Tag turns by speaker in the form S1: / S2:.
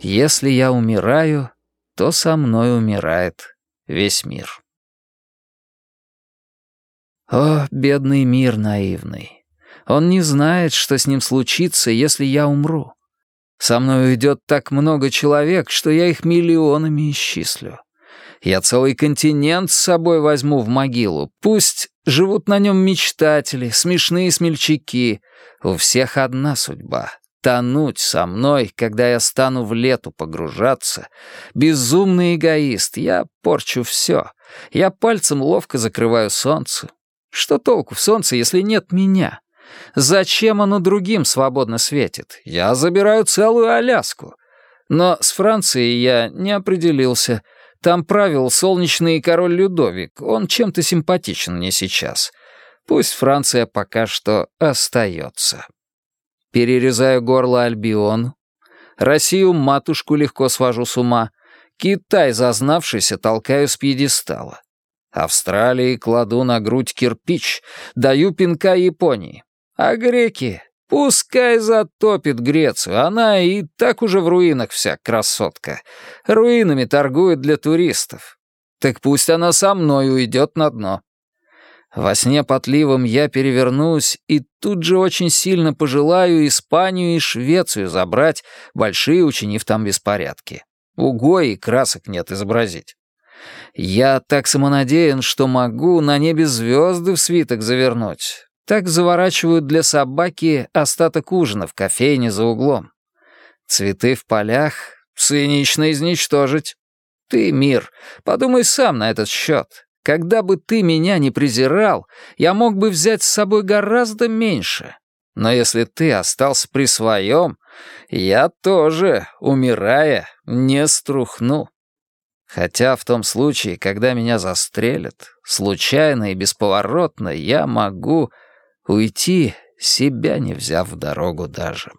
S1: Если я умираю, то со мной умирает весь мир. О, бедный мир наивный. Он не знает, что с ним случится, если я умру. Со мной уйдет так много человек, что я их миллионами исчислю. Я целый континент с собой возьму в могилу. Пусть живут на нем мечтатели, смешные смельчаки. У всех одна судьба — тонуть со мной, когда я стану в лету погружаться. Безумный эгоист, я порчу все. Я пальцем ловко закрываю солнце. Что толку в солнце, если нет меня? Зачем оно другим свободно светит? Я забираю целую Аляску. Но с Францией я не определился — там правил солнечный король Людовик. Он чем-то симпатичен мне сейчас. Пусть Франция пока что остается. Перерезаю горло Альбиону. Россию матушку легко свожу с ума. Китай, зазнавшийся, толкаю с пьедестала. Австралии кладу на грудь кирпич, даю пинка Японии. А греки Пускай затопит Грецию, она и так уже в руинах вся красотка. Руинами торгует для туристов. Так пусть она со мной уйдет на дно. Во сне потливом я перевернусь и тут же очень сильно пожелаю Испанию и Швецию забрать, большие учинив там беспорядки. Угой и красок нет изобразить. Я так самонадеян, что могу на небе звезды в свиток завернуть. Так заворачивают для собаки остаток ужина в кофейне за углом. Цветы в полях цинично изничтожить. Ты, мир, подумай сам на этот счет. Когда бы ты меня не презирал, я мог бы взять с собой гораздо меньше. Но если ты остался при своем, я тоже, умирая, не струхну. Хотя в том случае, когда меня застрелят, случайно и бесповоротно я могу Уйти, себя не взяв в дорогу даже.